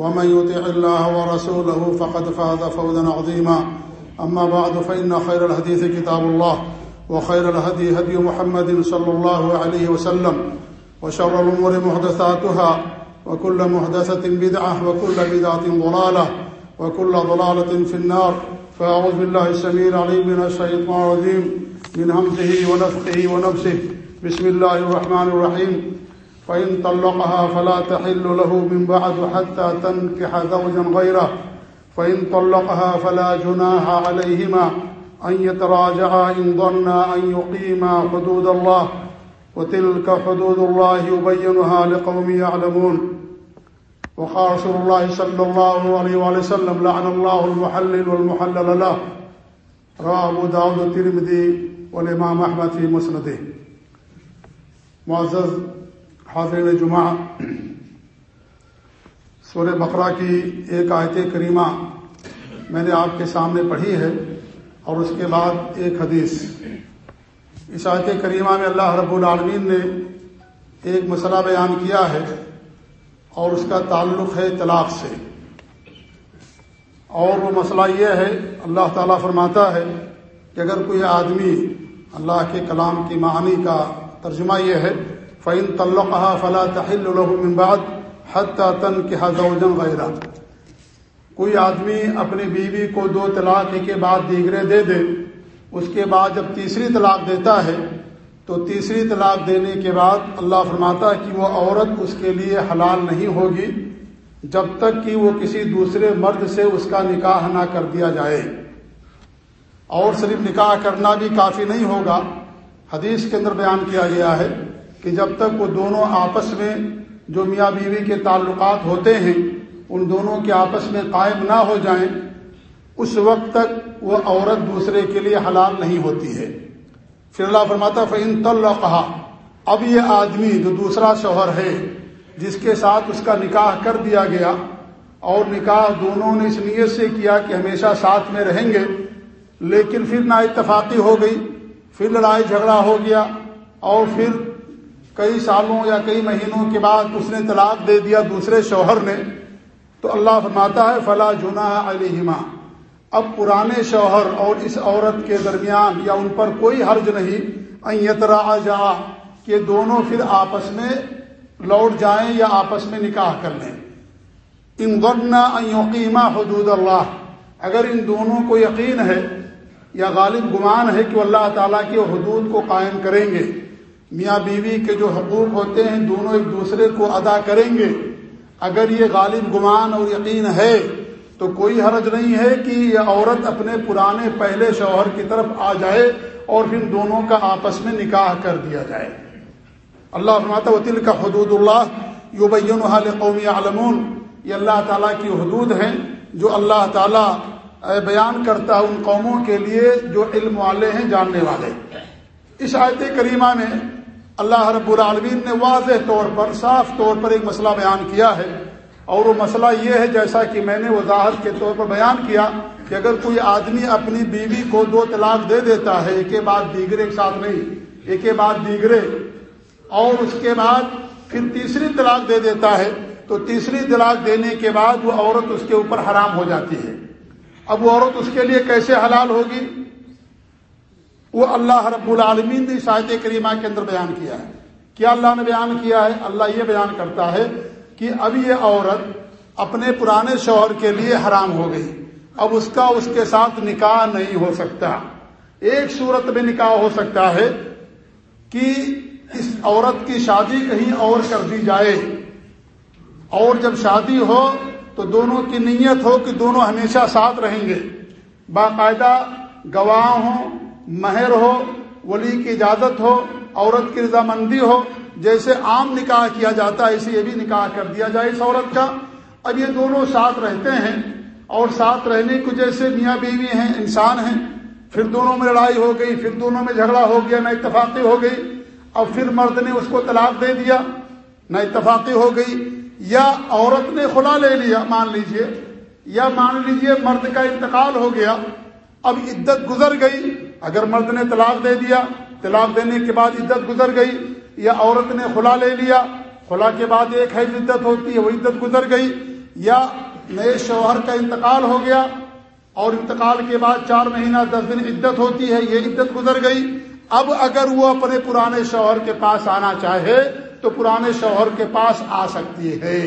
ومن يطع الله ورسوله فقد فاز فوزا عظيما. أما بعد، فإن خير الحديث كتاب الله، وخير الهدي هدي محمد صلى الله عليه وسلم، وشر الأمور محدثاتها، وكل محدثة بدعة، وكل بدعة ضلالة، وكل ضلالة في النار. فأعوذ بالله السميع العليم من الشيطان الرجيم، من همزه ونفخه ونفسه. بسم الله الرحمن الرحيم. فإن طلقها فلا تحل له من بعد حتى تنكح زوجا غيره. فإن طلقها فلا جناح عليهما أن يتراجعا إن ظنا أن يقيما حدود الله. وتلك حدود الله يبينها لقوم يعلمون. وقال رسول الله صلى الله عليه وآله وسلم لعن الله المحلل والمحلل له. رواه أبو داود الترمذي والإمام أحمد في مسنده. معزز حاضرین جمعہ سور بقرہ کی ایک آیت کریمہ میں نے آپ کے سامنے پڑھی ہے اور اس کے بعد ایک حدیث۔ اس آیت کریمہ میں اللہ رب العالمین نے ایک مسئلہ بیان کیا ہے اور اس کا تعلق ہے طلاق سے۔ اور وہ مسئلہ یہ ہے، اللہ تعالیٰ فرماتا ہے کہ اگر کوئی آدمی اللہ کے کلام کی معنی کا ترجمہ یہ ہے فعین طلقہ فلا تحل من بعد حتیٰ تن کے حضوجن غیرہ کوئی آدمی اپنی بیوی کو دو طلاق کے بعد دیگرے دے دے، اس کے بعد جب تیسری طلاق دیتا ہے، تو تیسری طلاق دینے کے بعد اللہ فرماتا ہے کہ وہ عورت اس کے لیے حلال نہیں ہوگی جب تک کہ وہ کسی دوسرے مرد سے اس کا نکاح نہ کر دیا جائے۔ اور صرف نکاح کرنا بھی کافی نہیں ہوگا۔ حدیث کے اندر بیان کیا گیا ہے کہ جب تک وہ دونوں آپس میں جو میاں بیوی کے تعلقات ہوتے ہیں، ان دونوں کے آپس میں قائم نہ ہو جائیں، اس وقت تک وہ عورت دوسرے کے لیے حلال نہیں ہوتی ہے۔ پھر اللہ فرماتا فعین تل کہا اب یہ آدمی جو دوسرا شوہر ہے، جس کے ساتھ اس کا نکاح کر دیا گیا، اور نکاح دونوں نے اس نیت سے کیا کہ ہمیشہ ساتھ میں رہیں گے، لیکن پھر نا اتفاقی ہو گئی، پھر لڑائی جھگڑا ہو گیا، اور پھر کئی سالوں یا کئی مہینوں کے بعد اس نے طلاق دے دیا دوسرے شوہر نے، تو اللہ فرماتا ہے، فلا جنا علیہما اب پرانے شوہر اور اس عورت کے درمیان یا ان پر کوئی حرج نہیں ایترا جا کہ دونوں پھر آپس میں لوٹ جائیں یا آپس میں نکاح کر لیں۔ ان غنا یقیمہ حدود اللہ اگر ان دونوں کو یقین ہے یا غالب گمان ہے کہ اللہ تعالیٰ کی حدود کو قائم کریں گے میاں بیوی کے جو حقوق ہوتے ہیں، دونوں ایک دوسرے کو ادا کریں گے۔ اگر یہ غالب گمان اور یقین ہے، تو کوئی حرج نہیں ہے کہ یہ عورت اپنے پرانے پہلے شوہر کی طرف آ جائے اور پھر دونوں کا آپس میں نکاح کر دیا جائے۔ اللہ فرماتا وطل کا حدود اللہ یو بین حال قومی عالمون یہ اللہ تعالیٰ کی حدود ہیں جو اللہ تعالیٰ بیان کرتا ہے ان قوموں کے لیے جو علم والے ہیں، جاننے والے۔ اس آیت کریمہ میں اللہ رب العالمین نے واضح طور پر، صاف طور پر ایک مسئلہ بیان کیا ہے۔ اور وہ مسئلہ یہ ہے، جیسا کہ میں نے وضاحت کے طور پر بیان کیا کہ اگر کوئی آدمی اپنی بیوی کو دو طلاق دے دیتا ہے، ایک بعد دیگرے کے ساتھ نہیں، ایک بعد دیگرے اور اس کے بعد پھر تیسری طلاق دے دیتا ہے، تو تیسری طلاق دینے کے بعد وہ عورت اس کے اوپر حرام ہو جاتی ہے۔ اب وہ عورت اس کے لیے کیسے حلال ہوگی؟ وہ اللہ رب العالمین نے شاہد کریمہ کے اندر بیان کیا ہے۔ کیا اللہ نے بیان کیا ہے؟ اللہ یہ بیان کرتا ہے کہ اب یہ عورت اپنے پرانے شوہر کے لیے حرام ہو گئی۔ اب اس کا اس کے ساتھ نکاح نہیں ہو سکتا۔ ایک صورت میں نکاح ہو سکتا ہے کہ اس عورت کی شادی کہیں اور کر دی جائے۔ اور جب شادی ہو تو دونوں کی نیت ہو کہ دونوں ہمیشہ ساتھ رہیں گے۔ باقاعدہ گواہ ہو مہر ہو، ولی کی اجازت ہو، عورت کی رضامندی ہو، جیسے عام نکاح کیا جاتا ہے، اسے یہ بھی نکاح کر دیا جائے اس عورت کا۔ اب یہ دونوں ساتھ رہتے ہیں اور ساتھ رہنے کو جیسے میاں بیوی ہیں، انسان ہیں، پھر دونوں میں لڑائی ہو گئی، پھر دونوں میں جھگڑا ہو گیا، نہ اتفاقی ہو گئی۔ اب پھر مرد نے اس کو طلاق دے دیا، نہ اتفاقی ہو گئی۔ یا عورت نے خلا لے لیا، مان لیجیے، یا مان لیجیے مرد کا انتقال ہو گیا، اب عدت گزر گئی۔ اگر مرد نے طلاق دے دیا، طلاق دینے کے بعد عدت گزر گئی، یا عورت نے خلا لے لیا، خلا کے بعد ایک ہے عدت ہوتی ہے، وہ عدت گزر گئی، یا نئے شوہر کا انتقال ہو گیا، اور انتقال کے بعد چار مہینہ، دس دن عدت ہوتی ہے، یہ عدت گزر گئی، اب اگر وہ اپنے پرانے شوہر کے پاس آنا چاہے، تو پرانے شوہر کے پاس آ سکتی ہے۔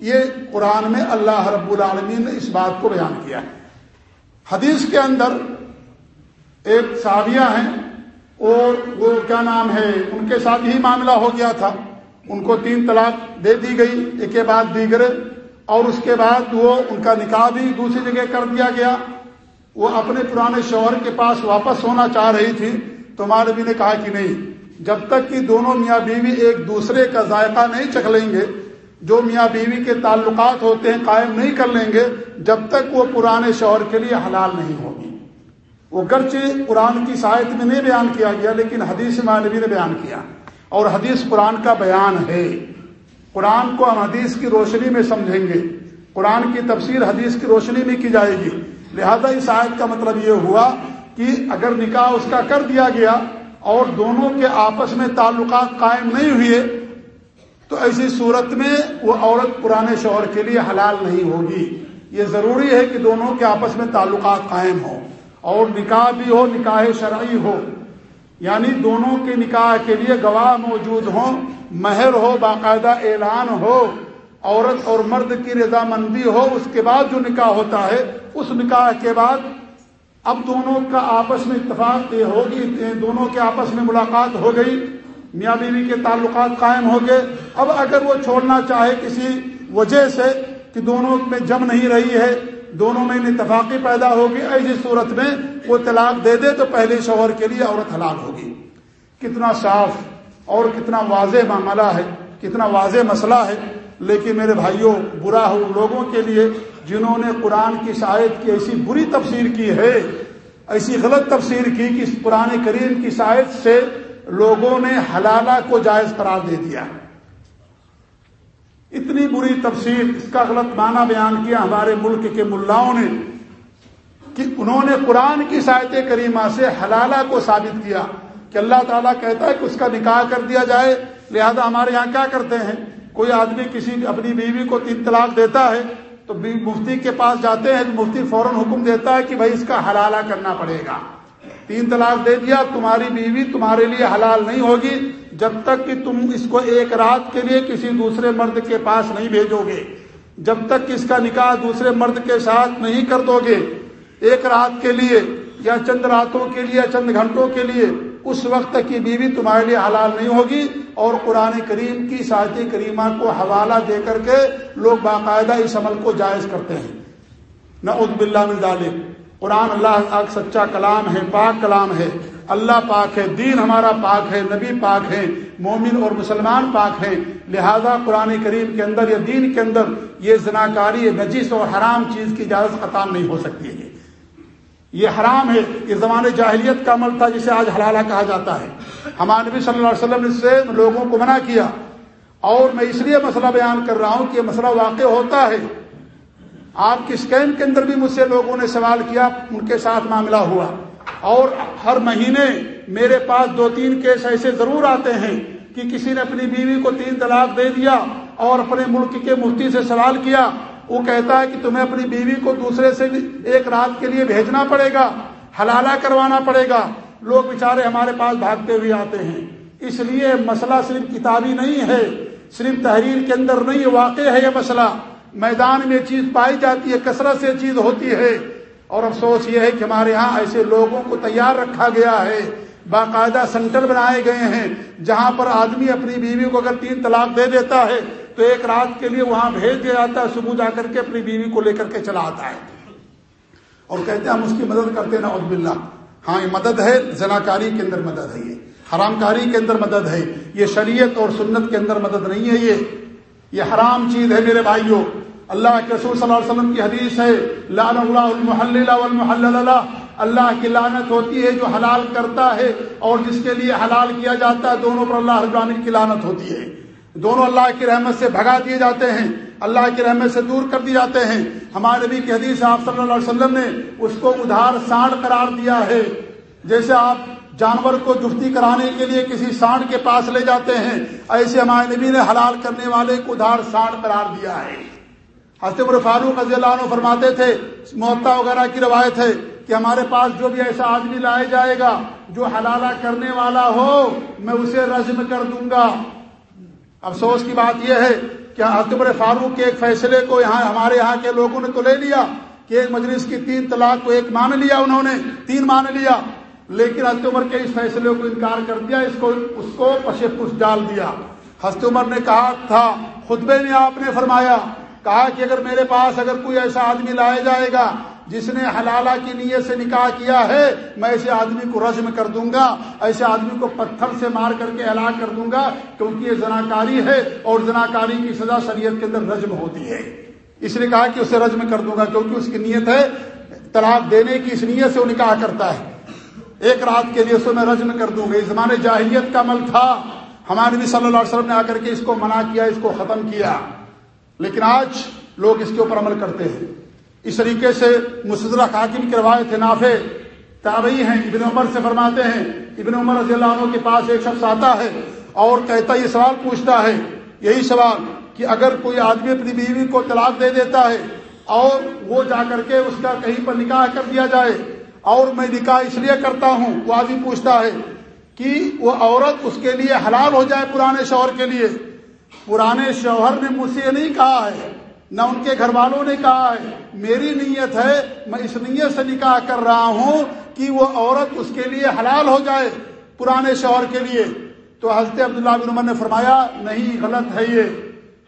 یہ قرآن میں اللہ رب العالمین نے اس بات کو بیان کیا ہے۔ حدیث کے اندر ایک صحابیہ ہیں اور وہ کیا نام ہے، ان کے ساتھ ہی معاملہ ہو گیا تھا۔ ان کو تین طلاق دے دی گئی، ایک کے بعد دیگرے اور اس کے بعد وہ ان کا نکاح بھی دوسری جگہ کر دیا گیا۔ وہ اپنے پرانے شوہر کے پاس واپس ہونا چاہ رہی تھی۔ تو ہمارے نے کہا کہ نہیں، جب تک کہ دونوں میاں بیوی ایک دوسرے کا ذائقہ نہیں چکھ لیں گے، جو میاں بیوی کے تعلقات ہوتے ہیں قائم نہیں کر لیں گے، جب تک وہ پرانے شوہر کے لیے حلال نہیں ہوگی وہ گرچہ قرآن کی سائت میں نہیں بیان کیا گیا، لیکن حدیث مانوی نے بیان کیا۔ اور حدیث قرآن کا بیان ہے۔ قرآن کو ہم حدیث کی روشنی میں سمجھیں گے۔ قرآن کی تفسیر حدیث کی روشنی میں کی جائے گی۔ لہذا اس آیت کا مطلب یہ ہوا کہ اگر نکاح اس کا کر دیا گیا اور دونوں کے آپس میں تعلقات قائم نہیں ہوئے، تو ایسی صورت میں وہ عورت پرانے شوہر کے لیے حلال نہیں ہوگی۔ یہ ضروری ہے کہ دونوں کے آپس میں تعلقات قائم ہوں۔ اور نکاح بھی ہو، نکاح شرعی ہو۔ یعنی دونوں کے نکاح کے لیے گواہ موجود ہوں، مہر ہو، باقاعدہ اعلان ہو، عورت اور مرد کی رضامندی ہو، اس کے بعد جو نکاح ہوتا ہے، اس نکاح کے بعد اب دونوں کا آپس میں اتفاق ہوگی، دونوں کے آپس میں ملاقات ہو گئی، میاں بیوی کے تعلقات قائم ہو گئے۔ اب اگر وہ چھوڑنا چاہے کسی وجہ سے کہ دونوں میں جم نہیں رہی ہے دونوں میں اتفاقی پیدا ہوگی، ایسی صورت میں وہ طلاق دے دے تو پہلے شوہر کے لیے عورت ہلاک ہوگی۔ کتنا صاف اور کتنا واضح معاملہ ہے، کتنا واضح مسئلہ ہے۔ لیکن میرے بھائیوں، برا ہو لوگوں کے لیے جنہوں نے قرآن کی شاید کی ایسی بری تفسیر کی ہے، ایسی غلط تفسیر کی کہ قرآن کریم کی شاید سے لوگوں نے حلالہ کو جائز قرار دے دیا۔ ہے اتنی بری تفسیر، اس کا غلط معنی بیان کیا ہمارے ملک کے ملاؤں نے، کہ انہوں نے قرآن کی سایت کریمہ سے حلالہ کو ثابت کیا، کہ اللہ تعالیٰ کہتا ہے کہ اس کا نکاح کر دیا جائے، لہذا ہمارے یہاں کیا کرتے ہیں؟ کوئی آدمی کسی اپنی بیوی کو تین طلاق دیتا ہے، تو مفتی کے پاس جاتے ہیں، مفتی فوراً حکم دیتا ہے کہ بھائی اس کا حلالہ کرنا پڑے گا۔ تین طلاق دے دیا، تمہاری بیوی تمہارے لیے حلال نہیں ہوگی، جب تک کہ تم اس کو ایک رات کے لیے کسی دوسرے مرد کے پاس نہیں بھیجو گے۔ جب تک اس کا نکاح دوسرے مرد کے ساتھ نہیں کر دو گے، ایک رات کے لیے یا چند راتوں کے لیے چند گھنٹوں کے لیے، اس وقت تک کی بیوی تمہارے لیے حلال نہیں ہوگی۔ اور قرآن کریم کی ساحت کریمہ کو حوالہ دے کر کے لوگ باقاعدہ اس عمل کو جائز کرتے ہیں۔ نہ ادب اللہ ظالم قرآن اللہ کا سچا کلام ہے، پاک کلام ہے۔ اللہ پاک ہے، دین ہمارا پاک ہے، نبی پاک ہے مومن اور مسلمان پاک ہیں۔ لہذا قرآن کریم کے اندر یا دین کے اندر یہ زناکاری نجیس اور حرام چیز کی اجازت ختم نہیں ہو سکتی ہے۔ یہ حرام ہے، یہ زمانے جاہلیت کا عمل تھا جسے آج حلالہ کہا جاتا ہے۔ ہمارے نبی صلی اللہ علیہ وسلم نے سے لوگوں کو منع کیا۔ اور میں اس لیے مسئلہ بیان کر رہا ہوں کہ یہ مسئلہ واقع ہوتا ہے۔ آپ کی اسکین کے اندر بھی مجھ سے لوگوں نے سوال کیا، ان کے ساتھ معاملہ ہوا۔ اور ہر مہینے میرے پاس دو تین کیس ایسے ضرور آتے ہیں کہ کسی نے اپنی بیوی کو تین طلاق دے دیا اور اپنے ملک کے مفتی سے سوال کیا۔ وہ کہتا ہے کہ تمہیں اپنی بیوی کو دوسرے سے ایک رات کے لیے بھیجنا پڑے گا، حلالہ کروانا پڑے گا۔ لوگ بیچارے ہمارے پاس بھاگتے ہوئے آتے ہیں۔ اس لیے مسئلہ صرف کتابی نہیں ہے، صرف تحریر کے اندر نہیں، واقع ہے یہ مسئلہ۔ میدان میں چیز پائی جاتی ہے، کثرت سے چیز ہوتی ہے۔ اور افسوس یہ ہے کہ ہمارے ہاں ایسے لوگوں کو تیار رکھا گیا ہے۔ باقاعدہ سینٹر بنائے گئے ہیں، جہاں پر آدمی اپنی بیوی کو اگر تین طلاق دے دیتا ہے، تو ایک رات کے لیے وہاں بھیج دیا جاتا ہے، صبح جا کر کے اپنی بیوی کو لے کر کے چلا آتا ہے۔ اور کہتے ہیں، ہم اس کی مدد کرتے نا عبد اللہ ہاں یہ مدد ہے، زناکاری کے اندر مدد ہے یہ۔ حرام کاری کے اندر مدد ہے۔ یہ شریعت اور سنت کے اندر مدد نہیں ہے یہ۔ یہ حرام چیز ہے میرے بھائیوں اللہ کے رسول صلی اللہ علیہ وسلم کی حدیث ہے لان اللہ المحل والمحلل اللہ کی لانت ہوتی ہے جو حلال کرتا ہے اور جس کے لیے حلال کیا جاتا ہے، دونوں پر اللہ حربان کی لانت ہوتی ہے۔ دونوں اللہ کی رحمت سے بھگا دیے جاتے ہیں، اللہ کی رحمت سے دور کر دیے جاتے ہیں۔ ہمارے نبی کی حدیث آپ صلی اللہ علیہ وسلم نے اس کو ادھار سانڈ قرار دیا ہے۔ جیسے آپ جانور کو جفتی کرانے کے لیے کسی سانڈ کے پاس لے جاتے ہیں۔ ایسے ہمارے نبی نے حلال کرنے والے کو ادھار سانڈ قرار دیا ہے۔ حسب فاروق رضی اللہ عنہ فرماتے تھے محتا وغیرہ کی روایت ہے کہ ہمارے پاس جو بھی ایسا آدمی لائے جائے گا، جو حلالہ کرنے والا ہو، میں اسے رزم کر دوں گا۔ افسوس کی بات یہ ہے کہ اکبر فاروق کے ایک فیصلے کو یہاں، ہمارے یہاں کے لوگوں نے تو لے لیا کہ ایک مجلس کی تین طلاق کو ایک مان لیا انہوں نے، تین مان لیا۔ لیکن ہست عمر کے اس فیصلے کو انکار کر دیا، اس کو اس کو پشے پش ڈال دیا۔ ہست عمر نے کہا، تھا، خطبے میں آپ نے فرمایا، کہا کہ اگر میرے پاس اگر کوئی ایسا آدمی لایا جائے گا جس نے حلالہ کی نیت سے نکاح کیا ہے، میں ایسے آدمی کو رجم کر دوں گا، ایسے آدمی کو پتھر سے مار کر کے ہلاک کر دوں گا، کیونکہ یہ زناکاری ہے اور زناکاری کی سزا شریعت کے اندر رجم ہوتی ہے۔ اس نے کہا کہ اسے رجم کر دوں گا کیونکہ اس کی نیت ہے، طلاق دینے کی اس نیت سے وہ نکاح کرتا ہے۔ ایک رات کے لیے اسے میں رجم کر دوں گا۔ زمانے جاہلیت کا عمل تھا۔ ہمارے نبی صلی اللہ علیہ وسلم نے آ کر کے اس کو منع کیا، اس کو ختم کیا۔ لیکن آج لوگ اس کے اوپر عمل کرتے ہیں۔ اس طریقے سے مسدرہ حاکم کی روایت نافع تابعی ہیں۔ ابن عمر سے فرماتے ہیں، ابن عمر رضی اللہ عنہ کے پاس ایک شخص آتا ہے اور کہتا یہ سوال پوچھتا ہے، یہی سوال کہ اگر کوئی آدمی اپنی بیوی کو طلاق دے دیتا ہے اور وہ جا کر کے اس کا کہیں پر نکاح کر دیا جائے اور میں نکاح اس لیے کرتا ہوں، وہ آدمی پوچھتا ہے کہ وہ عورت اس کے لیے حلال ہو جائے پرانے شوہر کے لیے۔ پرانے شوہر نے مجھ سے یہ نہیں کہا ہے، نہ ان کے گھر والوں نے کہا ہے۔ میری نیت ہے، میں اس نیت سے نکاح کر رہا ہوں کہ وہ عورت اس کے لیے حلال ہو جائے پرانے شوہر کے لیے۔ تو حضرت عبداللہ بن عمر نے فرمایا، نہیں، غلط ہے یہ۔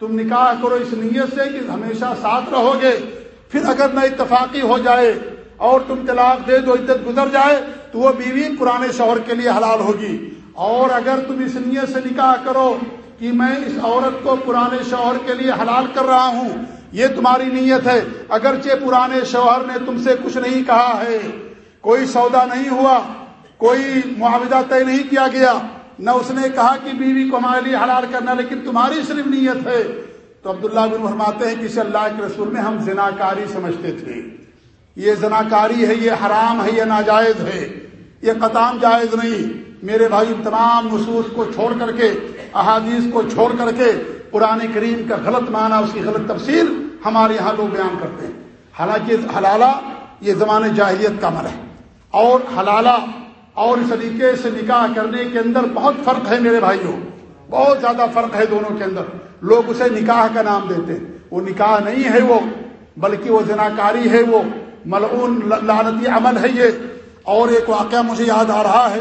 تم نکاح کرو اس نیت سے کہ ہمیشہ ساتھ رہو گے۔ پھر اگر نہ اتفاقی ہو جائے اور تم طلاق دے دو، عدت گزر جائے تو وہ بیوی پرانے شوہر کے لیے حلال ہوگی۔ اور اگر تم اس نیت سے نکاح کرو کہ میں اس عورت کو پرانے شوہر کے لیے حلال کر رہا ہوں، یہ تمہاری نیت ہے۔ اگرچہ پرانے شوہر نے تم سے کچھ نہیں کہا ہے، کوئی سودا نہیں ہوا، کوئی معاوضہ طے نہیں کیا گیا، نہ اس نے کہا کہ بیوی کو ہمارے لیے حلال کرنا، لیکن تمہاری صرف نیت ہے۔ تو عبداللہ بن فرماتے ہیں کہ اللہ کے رسول میں ہم زناکاری سمجھتے تھے۔ یہ زناکاری ہے، یہ حرام ہے، یہ ناجائز ہے۔ یہ قطام جائز نہیں۔ میرے بھائی، تمام نصوص کو چھوڑ کر کے، احادیث کو چھوڑ کر کے قرآن کریم کا غلط معنی، اس کی غلط تفصیل ہمارے یہاں لوگ بیان کرتے ہیں۔ حالانکہ حلالہ، یہ زمانے جاہلیت کا عمل ہے۔ اور حلالہ، اور اس طریقے سے نکاح کرنے کے اندر بہت فرق ہے میرے بھائیوں۔ بہت زیادہ فرق ہے دونوں کے اندر۔ لوگ اسے نکاح کا نام دیتے ہیں۔ وہ نکاح نہیں ہے وہ، بلکہ وہ زناکاری ہے وہ۔ ملعون لعنتی عمل ہے یہ۔ اور ایک واقعہ مجھے یاد آ رہا ہے،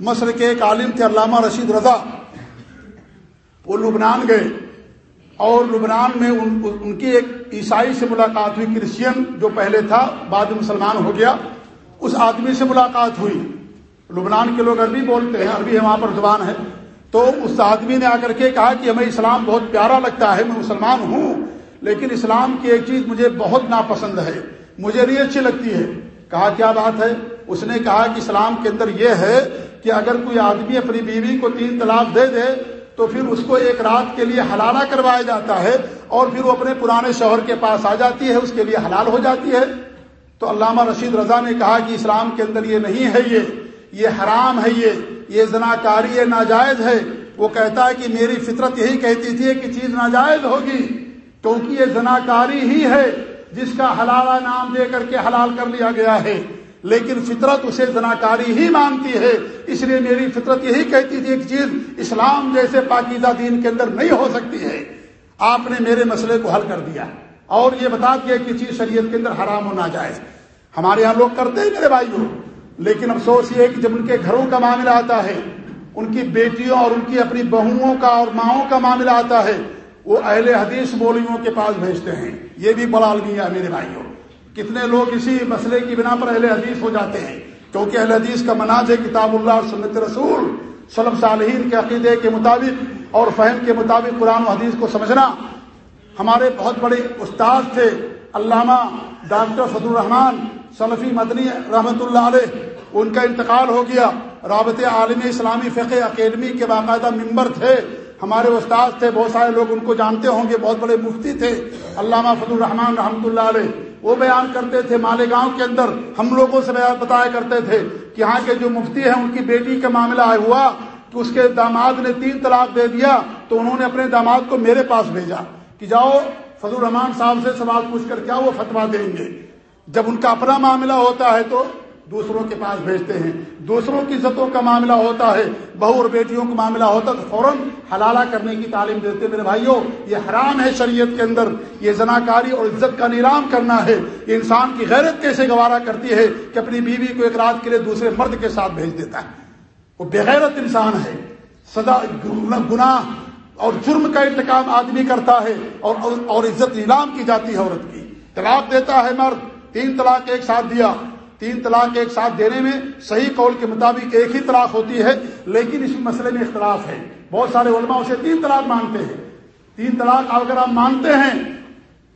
مصر کے ایک عالم تھے، علامہ رشید رضا۔ وہ لبنان گئے۔ اور لبنان میں ان ان کی ایک عیسائی سے ملاقات ہوئی، کرسچین جو پہلے تھا، بعد میں مسلمان ہو گیا۔ اس آدمی سے ملاقات ہوئی۔ لبنان کے لوگ عربی بولتے ہیں، عربی وہاں پر زبان ہے۔ تو اس آدمی نے آ کر کے کہا کہ ہمیں اسلام بہت پیارا لگتا ہے، میں مسلمان ہوں، لیکن اسلام کی ایک چیز مجھے بہت ناپسند ہے۔ مجھے نہیں اچھی لگتی ہے۔ کہا، کیا بات ہے؟ اس نے کہا کہ اسلام کے اندر یہ ہے کہ اگر کوئی آدمی اپنی بیوی کو تین طلاق دے دے، تو پھر اس کو ایک رات کے لیے حلالہ کروایا جاتا ہے اور پھر وہ اپنے پرانے شوہر کے پاس آ جاتی ہے، اس کے لیے حلال ہو جاتی ہے۔ تو علامہ رشید رضا نے کہا کہ اسلام کے اندر یہ نہیں ہے، یہ یہ حرام ہے، یہ یہ زناکاری ناجائز ہے۔ وہ کہتا ہے کہ میری فطرت یہی کہتی تھی کہ چیز ناجائز ہوگی، کیونکہ یہ زناکاری ہی ہے۔ جس کا حلالہ نام دے کر کے حلال کر لیا گیا ہے، لیکن فطرت اسے زناکاری ہی مانتی ہے۔ اس لیے میری فطرت یہی کہتی تھی ایک چیز، اسلام جیسے پاکیزہ دین کے اندر نہیں ہو سکتی ہے۔ آپ نے میرے مسئلے کو حل کر دیا۔ اور یہ بتا دیا کہ چیز شریعت کے اندر حرام ہونا جائز ہمارے یہاں لوگ کرتے ہیں میرے بھائیوں، لیکن افسوس یہ ہے کہ جب ان کے گھروں کا معاملہ آتا ہے، ان کی بیٹیوں اور ان کی اپنی بہوؤں کا اور ماؤں کا معاملہ آتا ہے وہ اہل حدیث مولویوں کے پاس بھیجتے ہیں۔ یہ بھی بڑا المیہ ہے میرے بھائیوں۔ کتنے لوگ اسی مسئلے کی بنا پر اہل حدیث ہو جاتے ہیں۔ کیونکہ اہل حدیث کا مناظ ہے کتاب اللہ اور سنت رسول صلب صالحین کے عقیدے کے مطابق اور فہم کے مطابق قرآن و حدیث کو سمجھنا۔ ہمارے بہت بڑے استاد تھے علامہ ڈاکٹر فضل الرحمان سلفی مدنی رحمۃ اللہ علیہ۔ ان کا انتقال ہو گیا۔ رابط عالم اسلامی فقہ اکیڈمی کے باقاعدہ ممبر تھے۔ ہمارے استاد تھے، بہت سارے لوگ ان کو جانتے ہوں گے، بہت بڑے مفتی تھے، علامہ فضل الرحمان رحمۃ اللہ علیہ۔ وہ بیان کرتے تھے مالیگاؤں کے اندر، ہم لوگوں سے بتایا کرتے تھے کہ یہاں کے جو مفتی ہیں، ان کی بیٹی کا معاملہ ہوا کہ اس کے داماد نے تین طلاق دے دیا تو انہوں نے اپنے داماد کو میرے پاس بھیجا۔ کہ جاؤ، فضل الرحمان صاحب سے سوال پوچھ کر کیا وہ فتوا دیں گے؟ جب ان کا اپنا معاملہ ہوتا ہے تو دوسروں کے پاس بھیجتے ہیں۔ دوسروں کی عزتوں کا معاملہ ہوتا ہے۔ بہو اور بیٹیوں کا معاملہ ہوتا ہے تو فوراً حلالہ کرنے کی تعلیم دیتے میرے بھائیوں، یہ حرام ہے شریعت کے اندر۔ یہ زناکاری اور عزت کا نیلام کرنا ہے۔ یہ انسان کی غیرت کیسے گوارا کرتی ہے کہ اپنی بیوی کو ایک رات کے لیے دوسرے مرد کے ساتھ بھیج دیتا ہے۔ وہ بغیرت انسان ہے۔ سدا گناہ اور جرم کا انتقام آدمی کرتا ہے اور اور عزت نیلام کی جاتی ہے عورت کی۔ طلاق دیتا ہے مرد۔ تین طلاق ایک ساتھ دیا۔ تین طلاق ایک ساتھ دینے میں صحیح قول کے مطابق ایک ہی طلاق ہوتی ہے، لیکن اس مسئلے میں اختلاف ہے۔ بہت سارے علماء اسے تین طلاق مانتے ہیں۔ تین طلاق اگر آپ مانتے ہیں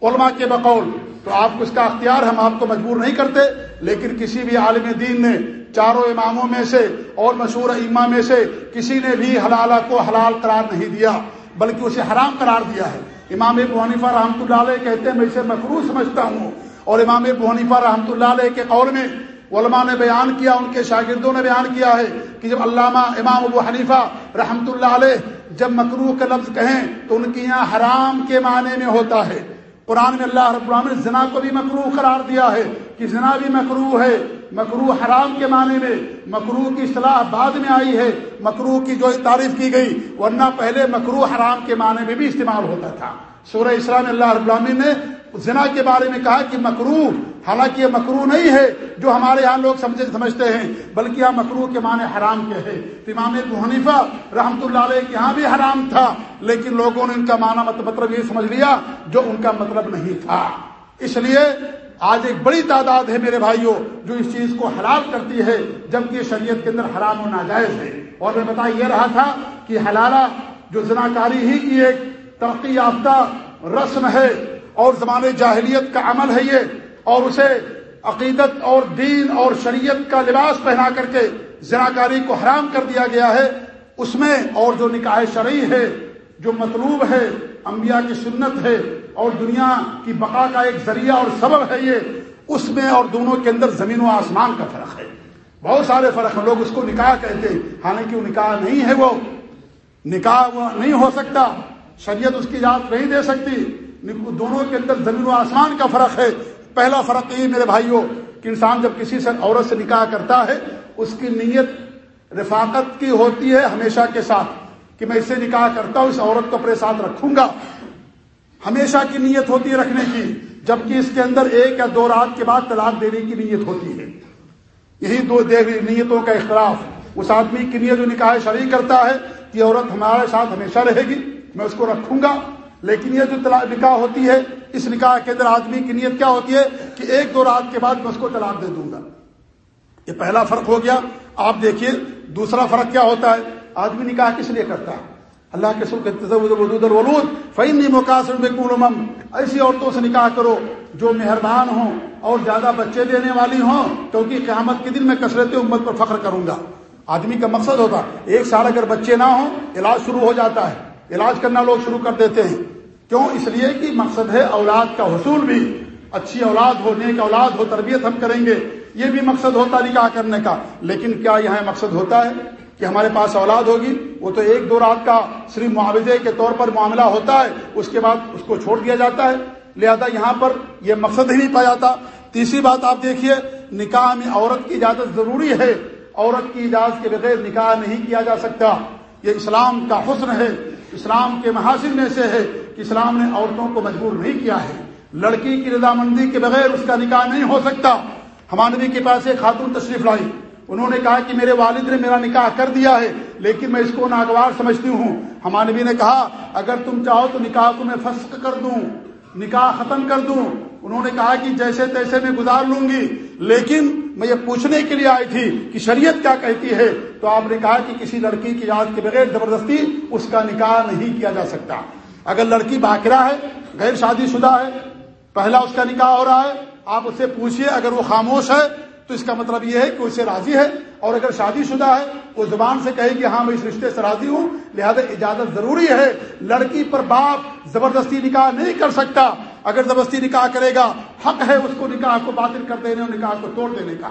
علماء کے بقول، تو آپ کو اس کا اختیار ہم آپ کو مجبور نہیں کرتے۔ لیکن کسی بھی عالم دین نے چاروں اماموں میں سے اور مشہور اما میں سے کسی نے بھی حلالہ کو حلال قرار نہیں دیا، بلکہ اسے حرام قرار دیا ہے۔ امام ابو حنیفہ رحمۃ اللہ علیہ کہتے ہیں، میں اسے مکرو سمجھتا ہوں۔ اور امام ابو حنیفہ رحمۃ اللہ علیہ کے قول میں علماء نے بیان کیا، ان کے شاگردوں نے بیان کیا ہے کہ جب علامہ امام ابو حنیفہ رحمۃ اللہ علیہ جب مکرو کا لفظ کہیں تو ان کی یہاں حرام کے معنی میں ہوتا ہے۔ قرآن میں اللہ رب العالمین نے زنا کو بھی مکرو قرار دیا ہے کہ زنا بھی مکرو ہے مکرو حرام کے معنی میں مکرو کی اصطلاح بعد میں آئی ہے مکرو کی جو تعریف کی گئی، ورنہ پہلے مکرو حرام کے معنی میں بھی استعمال ہوتا تھا۔ سورہ اسلام اللہ رب العالمین نے زنا کے بارے میں کہا کہ مکرو، حالانکہ یہ مکرو نہیں ہے جو ہمارے یہاں لوگ سمجھے سمجھتے ہیں، بلکہ یہ مکرو کے معنی حرام کے ہے امام حنیفہ رحمۃ اللہ علیہ کے یہاں بھی حرام تھا، لیکن لوگوں نے ان کا معنی مطلب یہ سمجھ لیا جو ان کا مطلب نہیں تھا۔ اس لیے آج ایک بڑی تعداد ہے میرے بھائیوں جو اس چیز کو حلال کرتی ہے، جبکہ شریعت کے اندر حرام و ناجائز ہے۔ اور میں بتا یہ رہا تھا کہ حلالہ جو زناکاری ہی کی ایک ترقی یافتہ رسم ہے اور زمانے جاہلیت کا عمل ہے یہ، اور اسے عقیدت اور دین اور شریعت کا لباس پہنا کر کے زناکاری کو حرام کر دیا گیا ہے، اس میں اور جو نکاح شرعی ہے، جو مطلوب ہے، انبیاء کی سنت ہے، اور دنیا کی بقا کا ایک ذریعہ اور سبب ہے یہ، اس میں اور دونوں کے اندر زمین و آسمان کا فرق ہے۔ بہت سارے فرق ہیں لوگ اس کو نکاح کہتے ہیں۔ حالانکہ وہ نکاح نہیں ہے وہ؟ نکاح وہ نہیں ہو سکتا، شریعت اس کی اجازت نہیں دے سکتی۔ دونوں کے اندر زمین و آسمان کا فرق ہے۔ پہلا فرق یہ میرے بھائیوں کہ انسان جب کسی سے عورت سے نکاح کرتا ہے، اس کی نیت رفاقت کی ہوتی ہے ہمیشہ کے ساتھ کہ میں اسے نکاح کرتا ہوں، اس عورت کو اپنے ساتھ رکھوں گا۔ ہمیشہ کی نیت ہوتی ہے رکھنے کی، جبکہ اس کے اندر ایک یا دو رات کے بعد طلاق دینے کی نیت ہوتی ہے۔ یہی دو نیتوں کا اختلاف۔ اس آدمی کی نیت جو نکاح شریک کرتا ہے کہ عورت ہمارے ساتھ ہمیشہ رہے گی، میں اس کو رکھوں گا۔ لیکن یہ جو نکاح ہوتی ہے، اس نکاح کے اندر آدمی کی نیت کیا ہوتی ہے کہ ایک دو رات کے بعد میں اس کو طلاق دے دوں گا۔ یہ پہلا فرق ہو گیا۔ آپ دیکھیے، دوسرا فرق کیا ہوتا ہے؟ آدمی نکاح کس لیے کرتا ہے؟ اللہ کے سر کے ولود فعین مقاصر میں ایسی عورتوں سے نکاح کرو جو مہربان ہوں اور زیادہ بچے دینے والی ہوں، کیونکہ قیامت کے دن میں کثرت امت پر فخر کروں گا۔ آدمی کا مقصد ہوتا ایک سال اگر بچے نہ ہوں، علاج شروع ہو جاتا ہے۔ علاج کرنا لوگ شروع کر دیتے ہیں۔ کیوں؟ اس لیے کہ مقصد ہے اولاد کا حصول بھی۔ اچھی اولاد ہو، نیک اولاد ہو، تربیت ہم کریں گے۔ یہ بھی مقصد ہوتا نکاح کرنے کا۔ لیکن کیا یہاں مقصد ہوتا ہے کہ ہمارے پاس اولاد ہوگی؟ وہ تو ایک دو رات کا صرف معاوضے کے طور پر معاملہ ہوتا ہے۔ اس کے بعد اس کو چھوڑ دیا جاتا ہے۔ لہذا یہاں پر یہ مقصد ہی نہیں پایا جاتا۔ تیسری بات آپ دیکھیے، نکاح میں عورت کی اجازت ضروری ہے۔ عورت کی اجازت کے بغیر نکاح نہیں کیا جا سکتا۔ یہ اسلام کا حسن ہے۔ اسلام کے محاسن میں سے ہے کہ اسلام نے عورتوں کو مجبور نہیں کیا ہے۔ لڑکی کی رضامندی کے بغیر اس کا نکاح نہیں ہو سکتا۔ ہمانوی کے پاس ایک خاتون تشریف لائی۔ انہوں نے کہا کہ میرے والد نے میرا نکاح کر دیا ہے، لیکن میں اس کو ناگوار سمجھتی ہوں۔ ہمانوی نے کہا، اگر تم چاہو تو نکاح کو میں فسق کر دوں، نکاح ختم کر دوں۔ انہوں نے کہا کہ جیسے تیسے میں گزار لوں گی، لیکن میں یہ پوچھنے کے لیے آئی تھی کہ شریعت کیا کہتی ہے؟ تو آپ نے کہا کہ کسی لڑکی کی یاد کے بغیر زبردستی اس کا نکاح نہیں کیا جا سکتا۔ اگر لڑکی باقرہ ہے، غیر شادی شدہ ہے، پہلا اس کا نکاح ہو رہا ہے، آپ اسے پوچھیے اگر وہ خاموش ہے، تو اس کا مطلب یہ ہے کہ اسے راضی ہے۔ اور اگر شادی شدہ ہے، وہ زبان سے کہے کہ ہاں میں اس رشتے سے راضی ہوں، لہذا اجازت ضروری ہے، لڑکی پر باپ زبردستی نکاح نہیں کر سکتا۔ اگر زبردستی نکاح کرے گا، حق ہے اس کو نکاح کو باطل کر دینے اور نکاح کو توڑ دینے کا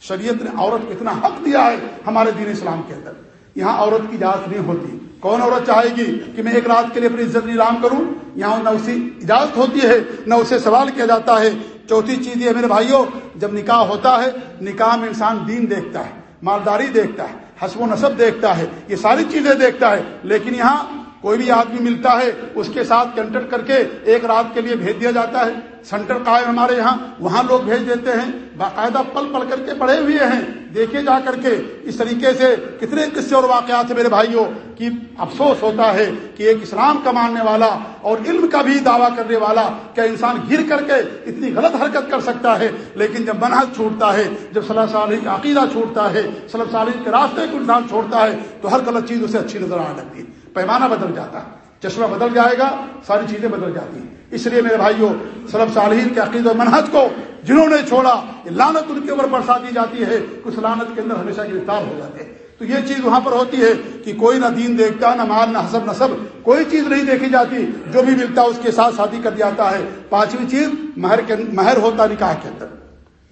شریعت نے عورت کو اتنا حق دیا ہے ہمارے دین اسلام کے اندر۔ یہاں عورت کی اجازت نہیں ہوتی۔ کون عورت چاہے گی کہ میں ایک رات کے لیے اپنی عزت نیلام کروں؟ یہاں نہ اسی اجازت ہوتی ہے، نہ اسے سوال کیا جاتا ہے۔ چوتھی چیز یہ میرے بھائیوں، جب نکاح ہوتا ہے، نکاح میں انسان دین دیکھتا ہے، مالداری دیکھتا ہے، حسب و نصب دیکھتا ہے، یہ ساری چیزیں دیکھتا ہے۔ لیکن یہاں کوئی بھی آدمی ملتا ہے، اس کے ساتھ کنٹیکٹ کر کے ایک رات کے لیے بھیج دیا جاتا ہے۔ سینٹر قائم ہمارے یہاں، وہاں لوگ بھیج دیتے ہیں۔ باقاعدہ پل پل کر کے پڑھے ہوئے ہیں۔ دیکھے جا کر کے اس طریقے سے کتنے قصے اور واقعات ہیں میرے بھائیوں کی افسوس ہوتا ہے کہ ایک اسلام کا ماننے والا اور علم کا بھی دعویٰ کرنے والا کیا انسان گر کر کے اتنی غلط حرکت کر سکتا ہے؟ لیکن جب منحص چھوٹتا ہے، جب صلی اللہ کا عقیدہ چھوٹتا ہے صلی اللہ کے راستے کو انسان چھوڑتا ہے، تو ہر غلط چیز اسے اچھی نظر آنے لگتی ہے۔ پیمانہ بدل جاتا ہے۔ چشمہ بدل جائے گا، ساری چیزیں بدل جاتی ہیں۔ اس لیے میرے بھائیوں سلب صالحین کے عقید و منحج کو جنہوں نے چھوڑا لانت ان کے اوپر برسا دی جاتی ہے۔ کچھ لانت کے اندر ہمیشہ گرفتار ہو جاتے ہیں۔ تو یہ چیز وہاں پر ہوتی ہے کہ کوئی نہ دین دیکھتا، نہ مال، نہ حسب نصب کوئی چیز نہیں دیکھی جاتی۔ جو بھی ملتا، اس کے ساتھ شادی کر جاتا ہے۔ پانچویں چیز، مہر کے مہر ہوتا نکاح کے اندر۔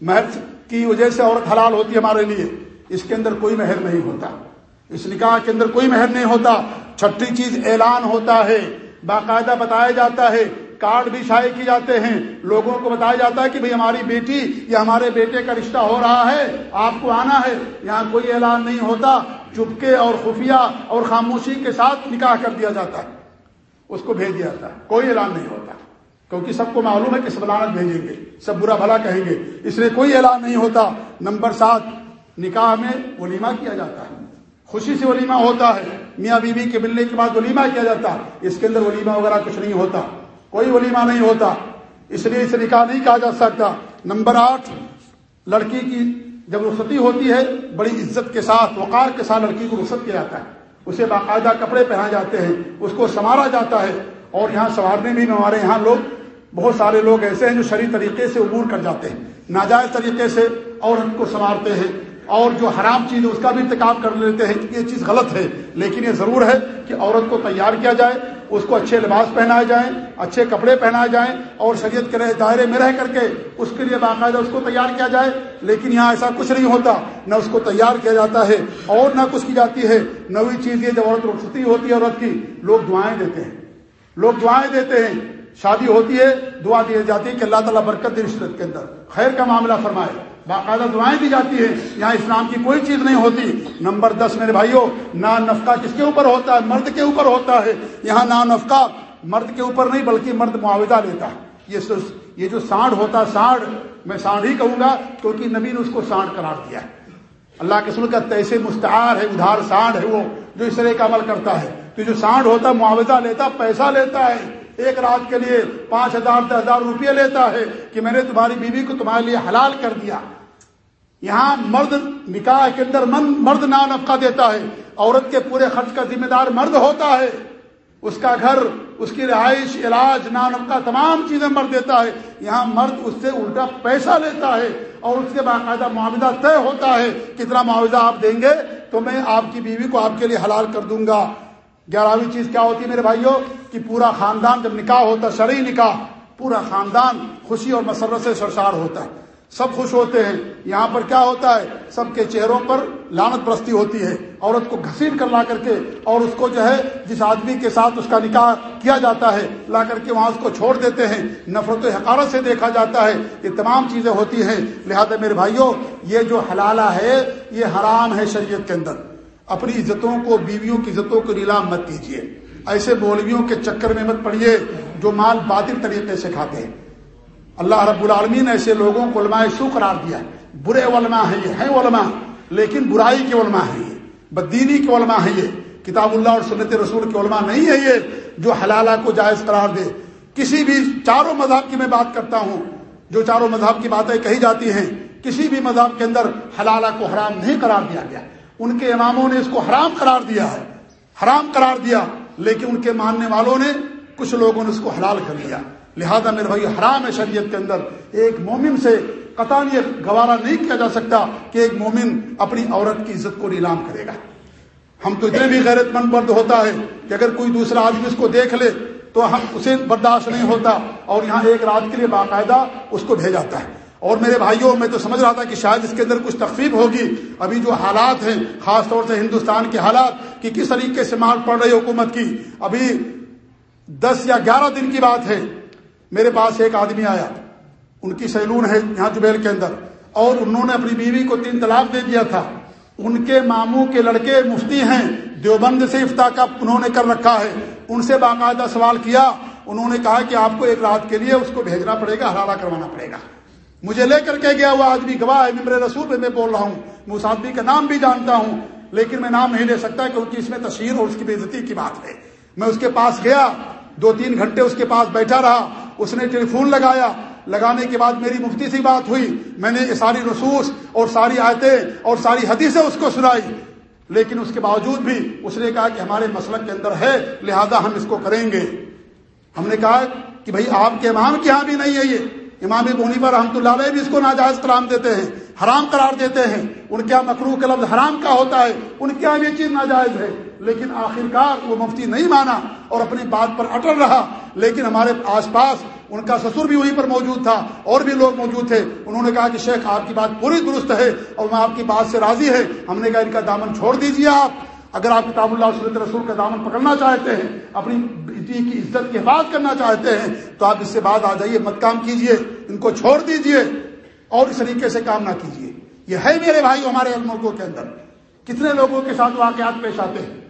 مہر کی وجہ سے عورت حلال ہوتی ہے ہمارے لیے۔ اس کے اندر کوئی مہر نہیں ہوتا۔ اس نکاح کے اندر کوئی مہر نہیں ہوتا۔ چھٹی چیز اعلان ہوتا ہے۔ باقاعدہ بتایا جاتا ہے۔ کارڈ بھی شائع کی جاتے ہیں۔ لوگوں کو بتایا جاتا ہے کہ بھئی ہماری بیٹی یا ہمارے بیٹے کا رشتہ ہو رہا ہے۔ آپ کو آنا ہے۔ یہاں کوئی اعلان نہیں ہوتا۔ چپکے اور خفیہ اور خاموشی کے ساتھ نکاح کر دیا جاتا ہے۔ اس کو بھیج دیا جاتا ہے۔ کوئی اعلان نہیں ہوتا۔ کیونکہ سب کو معلوم ہے کہ سب لانت بھیجیں گے۔ سب برا بھلا کہیں گے۔ اس لیے کوئی اعلان نہیں ہوتا۔ نمبر سات، نکاح میں ولیمہ کیا جاتا ہے۔ خوشی سے ولیمہ ہوتا ہے۔ میاں بیوی کے ملنے کے بعد ولیمہ کیا جاتا ہے؟ اس کے اندر ولیمہ وغیرہ کچھ نہیں ہوتا۔ کوئی ولیمہ نہیں ہوتا۔ اس لیے اسے نکاح نہیں کہا جا سکتا۔ نمبر آٹھ، لڑکی کی جب رخصتی ہوتی ہے، بڑی عزت کے ساتھ، وقار کے ساتھ لڑکی کو رخصت کیا جاتا ہے۔ اسے باقاعدہ کپڑے پہنائے جاتے ہیں، اس کو سنوارا جاتا ہے۔ اور یہاں سنوارنے میں ہمارے یہاں لوگ، بہت سارے لوگ ایسے ہیں جو شریع طریقے سے عبور کر جاتے ہیں۔ ناجائز طریقے سے عورت کو سنوارتے ہیں۔ اور جو حرام چیز ہے اس کا بھی انتخاب کر لیتے ہیں کہ یہ چیز غلط ہے۔ لیکن یہ ضرور ہے کہ عورت کو تیار کیا جائے، اس کو اچھے لباس پہنائے جائیں، اچھے کپڑے پہنائے جائیں اور شریعت کے دائرے میں رہ کر کے اس کے لیے باقاعدہ اس کو تیار کیا جائے۔ لیکن یہاں ایسا کچھ نہیں ہوتا، نہ اس کو تیار کیا جاتا ہے اور نہ کچھ کی جاتی ہے۔ نوی چیز یہ جب عورت رخصتی ہوتی ہے عورت کی، لوگ دعائیں دیتے ہیں۔ لوگ دعائیں دیتے ہیں۔ شادی ہوتی ہے، دعا دی جاتی ہے کہ اللہ تعالیٰ برکت رشت کے اندر۔ خیر کا معاملہ فرمائے۔ باقاعدہ دعائیں دی جاتی ہے یہاں اسلام کی کوئی چیز نہیں ہوتی۔ نمبر دس میرے بھائیوں، نا نفقہ کس کے اوپر ہوتا ہے؟ مرد کے اوپر ہوتا ہے۔ یہاں نا نفقہ مرد کے اوپر نہیں، بلکہ مرد معاوضہ لیتا ہے۔ یہ یہ جو سانڈ ہوتا ہے سانڈ میں سانڈ ہی کہوں گا کیونکہ نبی نے اس کو سانڈ قرار دیا ہے۔ اللہ کے سن کا تیسے مستعار ہے، ادھار سانڈ ہے وہ، جو اس طرح کا عمل کرتا ہے۔ تو جو سانڈ ہوتا ہے، معاوضہ لیتا، پیسہ لیتا ہے۔ ایک رات کے لیے پانچ ہزار، دس ہزار روپیہ لیتا ہے کہ میں نے تمہاری بیوی کو تمہارے لیے حلال کر دیا۔ یہاں مرد نکاح کے اندر مرد نا نفقہ دیتا ہے، عورت کے پورے خرچ کا ذمہ دار مرد ہوتا ہے۔ اس کا گھر، اس کی رہائش، علاج نا نفقہ، تمام چیزیں مرد دیتا ہے۔ یہاں مرد اس سے الٹا پیسہ لیتا ہے اور اس کے باقاعدہ معاوضہ طے ہوتا ہے۔ کتنا معاوضہ آپ دیں گے تو میں آپ کی بیوی کو آپ کے لیے حلال کر دوں گا۔ گیارہویں چیز کیا ہوتی ہے میرے بھائیوں؟ کہ پورا خاندان جب نکاح ہوتا ہے، شرعی نکاح، پورا خاندان خوشی اور مسرت سے سرشار ہوتا ہے۔ سب خوش ہوتے ہیں۔ یہاں پر کیا ہوتا ہے؟ سب کے چہروں پر لانت پرستی ہوتی ہے۔ عورت کو گھسیٹ کر لا کر کے اور اس کو جو ہے، جس آدمی کے ساتھ اس کا نکاح کیا جاتا ہے، لا کر کے وہاں اس کو چھوڑ دیتے ہیں۔ نفرت و حقارت سے دیکھا جاتا ہے۔ یہ تمام چیزیں ہوتی ہیں۔ لہذا میرے بھائیوں، یہ جو حلالہ ہے، یہ حرام ہے شریعت کے اندر۔ اپنی عزتوں کو بیویوں کی عزتوں کو نیلام مت کیجیے ایسے مولویوں کے چکر میں مت پڑیے جو مال باطل طریقے سے کھاتے ہیں۔ اللہ رب العالمین نے ایسے لوگوں کو علماء سو قرار دیا برے علماء ہیں یہ، ہیں علماء، لیکن برائی کے علماء ہیں یہ۔ بدینی کے علماء ہیں یہ۔ کتاب اللہ اور سنت رسول کے علماء نہیں ہے یہ جو حلالہ کو جائز قرار دے۔ کسی بھی چاروں مذہب کی میں بات کرتا ہوں، جو چاروں مذہب کی باتیں کہی جاتی ہیں، کسی بھی مذہب کے اندر حلالہ کو حرام نہیں قرار دیا گیا۔ ان کے اماموں نے اس کو حرام قرار دیا ہے، حرام قرار دیا، لیکن ان کے ماننے والوں نے کچھ لوگوں نے اس کو حلال کر لیا لہذا میرے بھائی، حرام ہے شریعت کے اندر۔ ایک مومن سے قطع یہ گوارا نہیں کیا جا سکتا کہ ایک مومن اپنی عورت کی عزت کو نیلام کرے گا۔ ہم تو اتنے بھی غیرت مند مرد ہوتا ہے کہ اگر کوئی دوسرا آدمی اس کو دیکھ لے تو ہم اسے برداشت نہیں ہوتا اور یہاں ایک رات کے لیے باقاعدہ اس کو بھیجاتا ہے۔ اور میرے بھائیوں، میں تو سمجھ رہا تھا کہ شاید اس کے اندر کچھ تخفیف ہوگی۔ ابھی جو حالات ہیں، خاص طور سے ہندوستان کے حالات، کہ کس طریقے سے مار پڑ رہی حکومت کی۔ ابھی دس یا گیارہ دن کی بات ہے۔ میرے پاس ایک آدمی آیا۔ ان کی سیلون ہے یہاں جبیل کے اندر۔ اور انہوں نے اپنی بیوی کو تین طلاق دے دیا تھا۔ ان کے ماموں کے لڑکے مفتی ہیں، دیوبند سے افتا کا انہوں نے کر رکھا ہے۔ ان سے باقاعدہ سوال کیا۔ انہوں نے کہا کہ آپ کو ایک رات کے لیے اس کو بھیجنا پڑے گا حرارہ کروانا پڑے گا۔ مجھے لے کر کے گیا وہ آدمی، گواہ ہے ممبر رسول پہ میں بول رہا ہوں۔ میں اس آدمی کا نام بھی جانتا ہوں، لیکن میں نام نہیں لے سکتا کیونکہ اس میں تشہیر اور اس کی بےزتی کی بات ہے۔ میں اس کے پاس گیا، دو تین گھنٹے اس کے پاس بیٹھا رہا۔ اس نے ٹیلی فون لگایا۔ لگانے کے بعد میری مفتی سی بات ہوئی۔ میں نے یہ ساری رسوس اور ساری آیتیں اور ساری حدیثیں اس کو سنائی۔ لیکن اس کے باوجود بھی اس نے کہا کہ ہمارے مسلک کے اندر ہے، لہذا ہم اس کو کریں گے۔ ہم نے کہا کہ بھائی آپ کے امام کے یہاں بھی نہیں ہے یہ۔ امام بونی رحمۃ اللہ علیہ بھی اس کو ناجائز قرار دیتے ہیں، حرام قرار دیتے ہیں۔ ان کے مکرو کے لفظ حرام کا ہوتا ہے، ان کے یہاں یہ چیز ناجائز ہے۔ لیکن آخرکار وہ مفتی نہیں مانا اور اپنی بات پر اٹل رہا۔ لیکن ہمارے آس پاس ان کا سسر بھی وہیں پر موجود تھا، اور بھی لوگ موجود تھے۔ انہوں نے کہا کہ شیخ، آپ کی بات پوری درست ہے اور میں آپ کی بات سے راضی ہے۔ ہم نے کہا ان کا دامن چھوڑ دیجیے آپ۔ اگر آپ کتاب اللہ صلی رسول کا دامن پکڑنا چاہتے ہیں، اپنی بیٹی کی عزت کی حفاظت کرنا چاہتے ہیں، تو آپ اس سے بعد آ جائیے، مت کام کیجیے، ان کو چھوڑ دیجیے، اور اس طریقے سے کام نہ کیجیے۔ یہ ہے میرے بھائی ہمارے ملکوں کے اندر۔ کتنے لوگوں کے ساتھ واقعات پیش آتے ہیں؟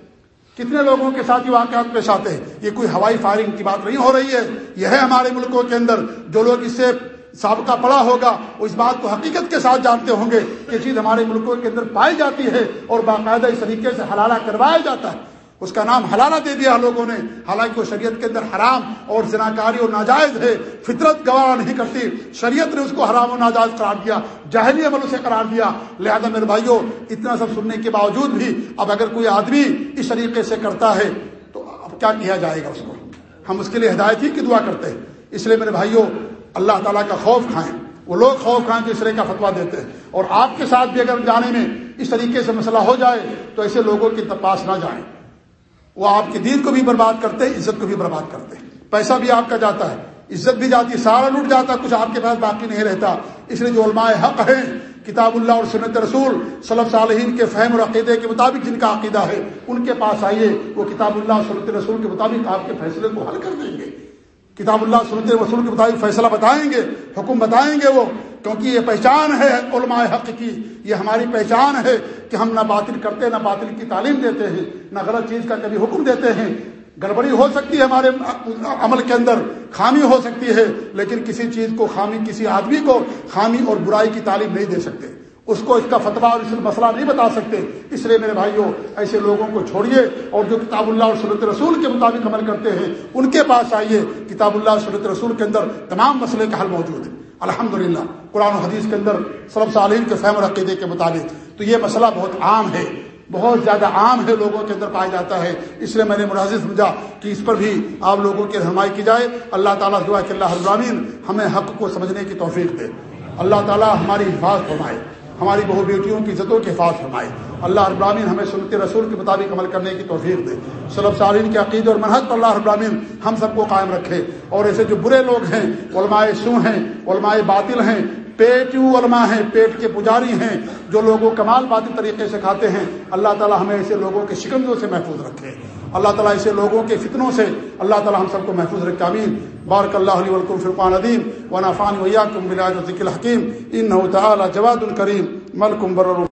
کتنے لوگوں کے ساتھ یہ واقعات پیش آتے ہیں؟ یہ کوئی ہوائی فائرنگ کی بات نہیں ہو رہی ہے۔ یہ ہے ہمارے ملکوں کے اندر۔ جو لوگ اس سے سابقہ پڑا ہوگا، وہ اس بات کو حقیقت کے ساتھ جانتے ہوں گے کہ چیز ہمارے ملکوں کے اندر پائی جاتی ہے اور باقاعدہ اس طریقے سے حلالہ کروایا جاتا ہے۔ اس کا نام حلالہ دے دیا لوگوں نے۔ حالانکہ وہ شریعت کے اندر حرام اور زناکاری اور ناجائز ہے، فطرت گوارا نہیں کرتی۔ شریعت نے اس کو حرام و ناجائز قرار دیا جہلی عمل اسے قرار دیا۔ لہذا میرے بھائیوں اتنا سب سننے کے باوجود بھی اب اگر کوئی آدمی اس طریقے سے کرتا ہے، تو اب کیا کیا جائے گا اس کو؟ ہم اس کے لیے ہدایت ہی کی دعا کرتے ہیں۔ اس لیے میرے بھائیوں اللہ تعالیٰ کا خوف کھائیں۔ وہ لوگ خوف کھائیں جو اس طرح کا فتوا دیتے ہیں۔ اور آپ کے ساتھ بھی اگر جانے میں اس طریقے سے مسئلہ ہو جائے، تو ایسے لوگوں کے پاس نہ جائیں۔ وہ آپ کے دین کو بھی برباد کرتے ہیں، عزت کو بھی برباد کرتے ہیں۔ پیسہ بھی آپ کا جاتا ہے، عزت بھی جاتی ہے، سارا لوٹ جاتا ہے، کچھ آپ کے پاس باقی نہیں رہتا۔ اس لیے جو علماء حق ہیں، کتاب اللہ اور سنت رسول صلی صالحین کے فہم اور عقیدے کے مطابق جن کا عقیدہ ہے، ان کے پاس آئیے، وہ کتاب اللہ اور سنت رسول کے مطابق آپ کے فیصلے کو حل کر دیں گے۔ کتاب اللہ سنت رسول کے مطابق فیصلہ بتائیں گے، حکم بتائیں گے وہ، کیونکہ یہ پہچان ہے علماء حق کی، یہ ہماری پہچان ہے کہ ہم نہ باطل کرتے، نہ باطل کی تعلیم دیتے ہیں، نہ غلط چیز کا کبھی حکم دیتے ہیں۔ گڑبڑی ہو سکتی ہے ہمارے عمل کے اندر، خامی ہو سکتی ہے، لیکن کسی چیز کو، خامی کسی آدمی کو، خامی اور برائی کی تعلیم نہیں دے سکتے۔ اس کو اس کا فتویٰ اور اس مسئلہ نہیں بتا سکتے۔ اس لیے میرے بھائیوں ایسے لوگوں کو چھوڑیے اور جو کتاب اللہ اور سنت رسول کے مطابق عمل کرتے ہیں، ان کے پاس آئیے۔ کتاب اللہ اور سنت رسول کے اندر تمام مسئلے کا حل موجود ہے۔ الحمد للہ قرآن و حدیث کے اندر سلب صالین کے فہم اور عقیدے کے مطابق۔ تو یہ مسئلہ بہت عام ہے۔ بہت زیادہ عام ہے لوگوں کے اندر پایا جاتا ہے۔ اس لیے میں نے ملازم سمجھا کہ اس پر بھی آپ لوگوں کی رہنمائی کی جائے۔ اللہ تعالیٰ دعا کہ اللہ ابراہین ہمیں حق کو سمجھنے کی توفیق دے۔ اللہ تعالیٰ ہماری حفاظت فرمائے۔ ہماری بہو بیٹیوں کی عزتوں کے حفاظ فرمائے۔ اللہ ابراہین ہمیں سنت رسول کے مطابق عمل کرنے کی توفیق دے۔ صلب سالین کے عقید اور منحط پر اللہ ابراہین ہم سب کو قائم رکھے۔ اور ایسے جو برے لوگ ہیں، علماء سو ہیں، علماء باطل ہیں پیٹو علماء ہیں، پیٹ کے پجاری ہیں، جو لوگوں کمال باطل طریقے سے کھاتے ہیں، اللہ تعالی ہمیں ایسے لوگوں کے شکنجوں سے محفوظ رکھے۔ اللہ تعالیٰ ایسے لوگوں کے فتنوں سے، اللہ تعالیٰ ہم سب کو محفوظ رکھے۔ امین بارک اللہ علیہ ولکم فرقان عدیم و نافان ویا کم بلاج ذکل حکیم بر